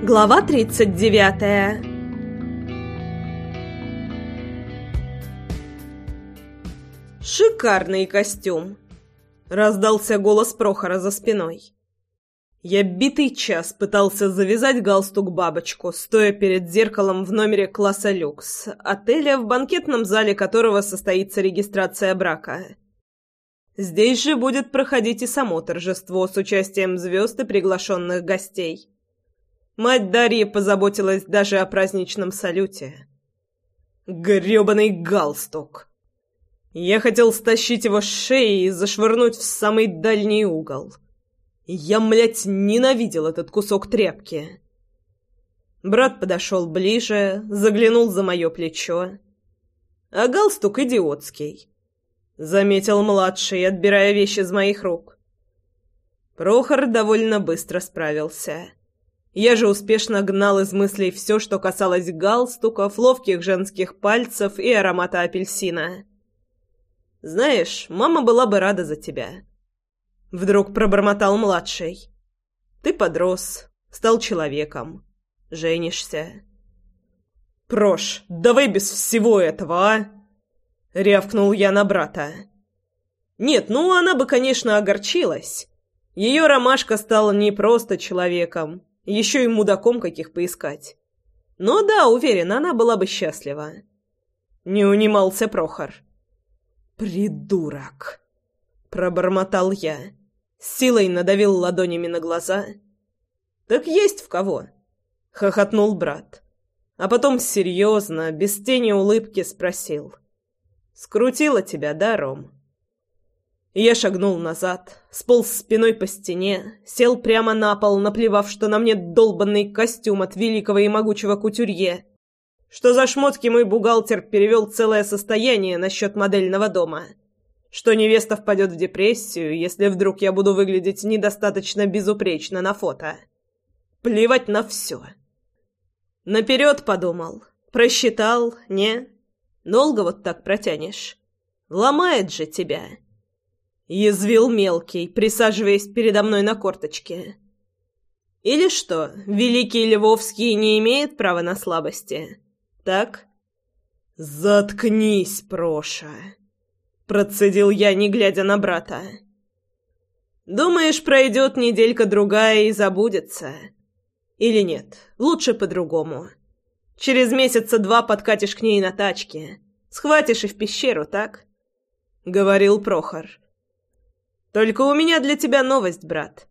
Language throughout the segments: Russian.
Глава 39 «Шикарный костюм!» — раздался голос Прохора за спиной. Я битый час пытался завязать галстук-бабочку, стоя перед зеркалом в номере класса люкс, отеля, в банкетном зале которого состоится регистрация брака. Здесь же будет проходить и само торжество с участием звезд и приглашенных гостей. Мать Дарьи позаботилась даже о праздничном салюте. Грёбаный галстук! Я хотел стащить его с шеи и зашвырнуть в самый дальний угол. Я, млядь, ненавидел этот кусок тряпки. Брат подошел ближе, заглянул за мое плечо. А галстук идиотский. Заметил младший, отбирая вещи из моих рук. Прохор довольно быстро справился. Я же успешно гнал из мыслей все, что касалось галстуков, ловких женских пальцев и аромата апельсина. «Знаешь, мама была бы рада за тебя». Вдруг пробормотал младший. «Ты подрос, стал человеком, женишься». «Прош, давай без всего этого, а?» — рявкнул я на брата. «Нет, ну она бы, конечно, огорчилась. Ее ромашка стала не просто человеком, еще и мудаком каких поискать. Но да, уверен, она была бы счастлива. Не унимался Прохор. «Придурок!» — пробормотал я. силой надавил ладонями на глаза. «Так есть в кого!» — хохотнул брат. А потом серьезно, без тени улыбки спросил. «Скрутила тебя, да, Ром?» Я шагнул назад, сполз спиной по стене, сел прямо на пол, наплевав, что на мне долбанный костюм от великого и могучего кутюрье, что за шмотки мой бухгалтер перевел целое состояние насчет модельного дома, что невеста впадет в депрессию, если вдруг я буду выглядеть недостаточно безупречно на фото. Плевать на все. Наперед подумал, просчитал, не? Долго вот так протянешь? Ломает же тебя. Язвил мелкий, присаживаясь передо мной на корточке. Или что, великий Львовский не имеет права на слабости? Так? Заткнись, Проша, процедил я, не глядя на брата. Думаешь, пройдет неделька-другая и забудется? Или нет, лучше по-другому. Через месяца два подкатишь к ней на тачке. Схватишь и в пещеру, так? Говорил Прохор. Только у меня для тебя новость, брат.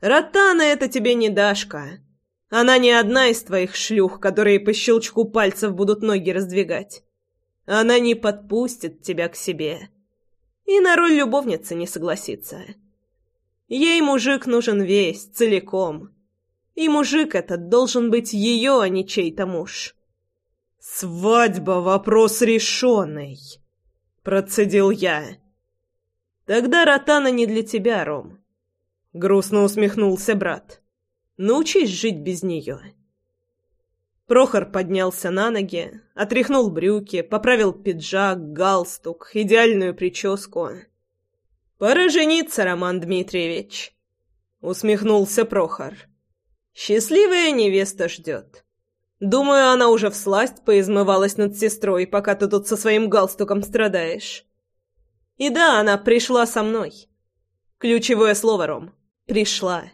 Ротана — это тебе не Дашка. Она не одна из твоих шлюх, которые по щелчку пальцев будут ноги раздвигать. Она не подпустит тебя к себе. И на роль любовницы не согласится. Ей мужик нужен весь, целиком. И мужик этот должен быть ее, а не чей-то муж. «Свадьба — вопрос решенный», — процедил я. «Тогда ротана не для тебя, Ром», — грустно усмехнулся брат. «Научись жить без нее». Прохор поднялся на ноги, отряхнул брюки, поправил пиджак, галстук, идеальную прическу. «Пора жениться, Роман Дмитриевич», — усмехнулся Прохор. «Счастливая невеста ждет. Думаю, она уже всласть поизмывалась над сестрой, пока ты тут со своим галстуком страдаешь». И да, она пришла со мной. Ключевое слово, Ром. Пришла.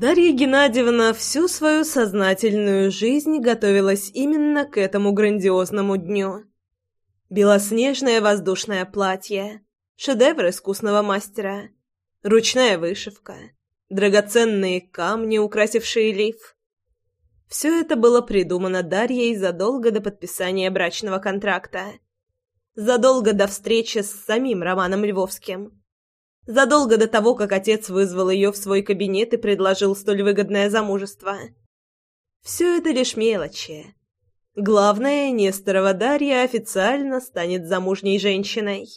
Дарья Геннадьевна всю свою сознательную жизнь готовилась именно к этому грандиозному дню. Белоснежное воздушное платье, шедевр искусного мастера, ручная вышивка, драгоценные камни, украсившие лиф, все это было придумано Дарьей задолго до подписания брачного контракта. Задолго до встречи с самим Романом Львовским. Задолго до того, как отец вызвал ее в свой кабинет и предложил столь выгодное замужество. Все это лишь мелочи. Главное, Несторова Дарья официально станет замужней женщиной.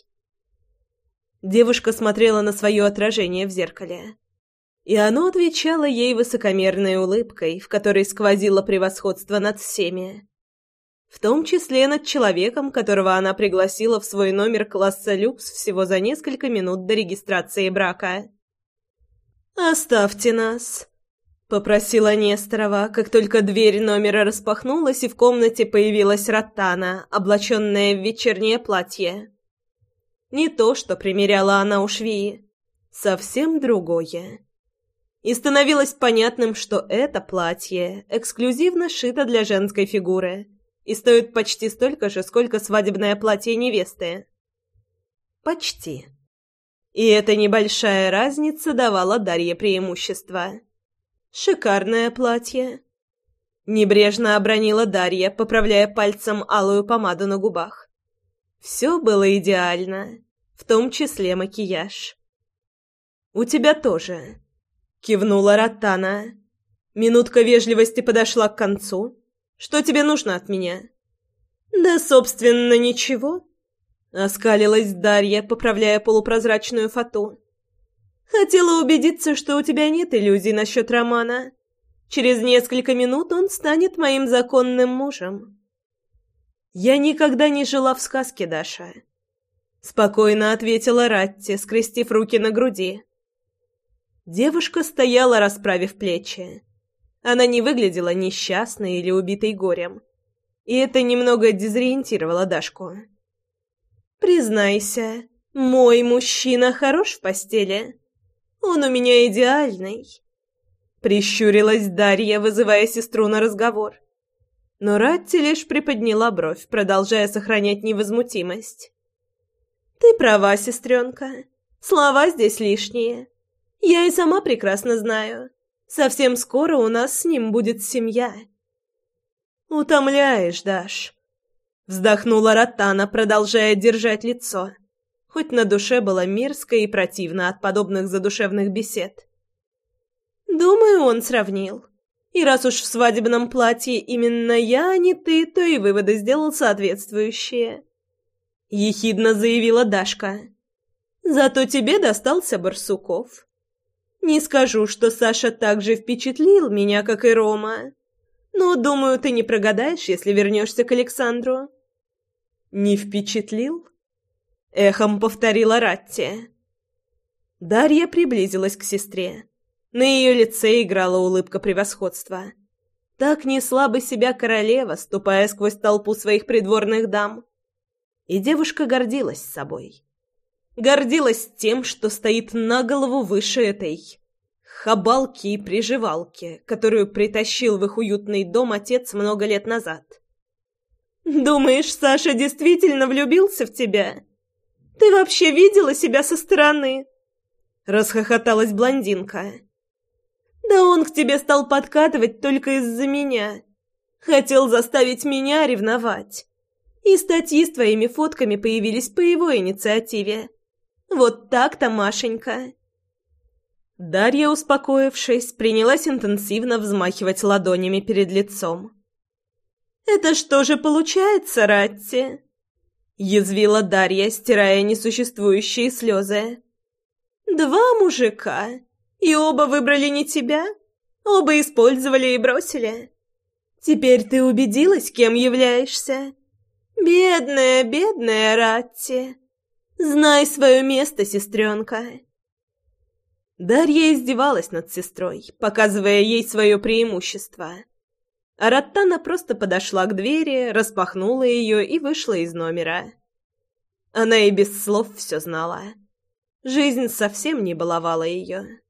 Девушка смотрела на свое отражение в зеркале и оно отвечало ей высокомерной улыбкой, в которой сквозило превосходство над всеми. в том числе над человеком, которого она пригласила в свой номер класса люкс всего за несколько минут до регистрации брака. «Оставьте нас», — попросила Несторова, как только дверь номера распахнулась и в комнате появилась Ротана, облаченная в вечернее платье. Не то, что примеряла она у швеи, совсем другое. И становилось понятным, что это платье эксклюзивно шито для женской фигуры и стоит почти столько же, сколько свадебное платье невесты. Почти. И эта небольшая разница давала Дарье преимущество. «Шикарное платье!» Небрежно обронила Дарья, поправляя пальцем алую помаду на губах. Все было идеально, в том числе макияж. «У тебя тоже», — кивнула Ротана. Минутка вежливости подошла к концу. Что тебе нужно от меня?» «Да, собственно, ничего», — оскалилась Дарья, поправляя полупрозрачную фату. «Хотела убедиться, что у тебя нет иллюзий насчет Романа. Через несколько минут он станет моим законным мужем». «Я никогда не жила в сказке, Даша», — спокойно ответила Ратти, скрестив руки на груди. Девушка стояла, расправив плечи. Она не выглядела несчастной или убитой горем. И это немного дезориентировало Дашку. «Признайся, мой мужчина хорош в постели. Он у меня идеальный». Прищурилась Дарья, вызывая сестру на разговор. Но Ратти лишь приподняла бровь, продолжая сохранять невозмутимость. «Ты права, сестренка. Слова здесь лишние. Я и сама прекрасно знаю. Совсем скоро у нас с ним будет семья. Утомляешь, Даш. Вздохнула Ротана, продолжая держать лицо. Хоть на душе было мерзко и противно от подобных задушевных бесед. Думаю, он сравнил. И раз уж в свадебном платье именно я, а не ты, то и выводы сделал соответствующие. Ехидно заявила Дашка. Зато тебе достался Барсуков. Не скажу, что Саша так же впечатлил меня, как и Рома. Но, думаю, ты не прогадаешь, если вернешься к Александру. Не впечатлил? Эхом повторила Ратти. Дарья приблизилась к сестре. На ее лице играла улыбка превосходства. Так несла бы себя королева, ступая сквозь толпу своих придворных дам. И девушка гордилась собой гордилась тем, что стоит на голову выше этой хабалки и приживалки, которую притащил в их уютный дом отец много лет назад. «Думаешь, Саша действительно влюбился в тебя? Ты вообще видела себя со стороны?» Расхохоталась блондинка. «Да он к тебе стал подкатывать только из-за меня. Хотел заставить меня ревновать. И статьи с твоими фотками появились по его инициативе. Вот так-то, Машенька!» Дарья, успокоившись, принялась интенсивно взмахивать ладонями перед лицом. «Это что же получается, Ратти?» Язвила Дарья, стирая несуществующие слезы. «Два мужика, и оба выбрали не тебя? Оба использовали и бросили? Теперь ты убедилась, кем являешься? Бедная, бедная Ратти!» Знай свое место, сестренка!» Дарья издевалась над сестрой, показывая ей свое преимущество. А Раттана просто подошла к двери, распахнула ее и вышла из номера. Она и без слов все знала. Жизнь совсем не баловала ее.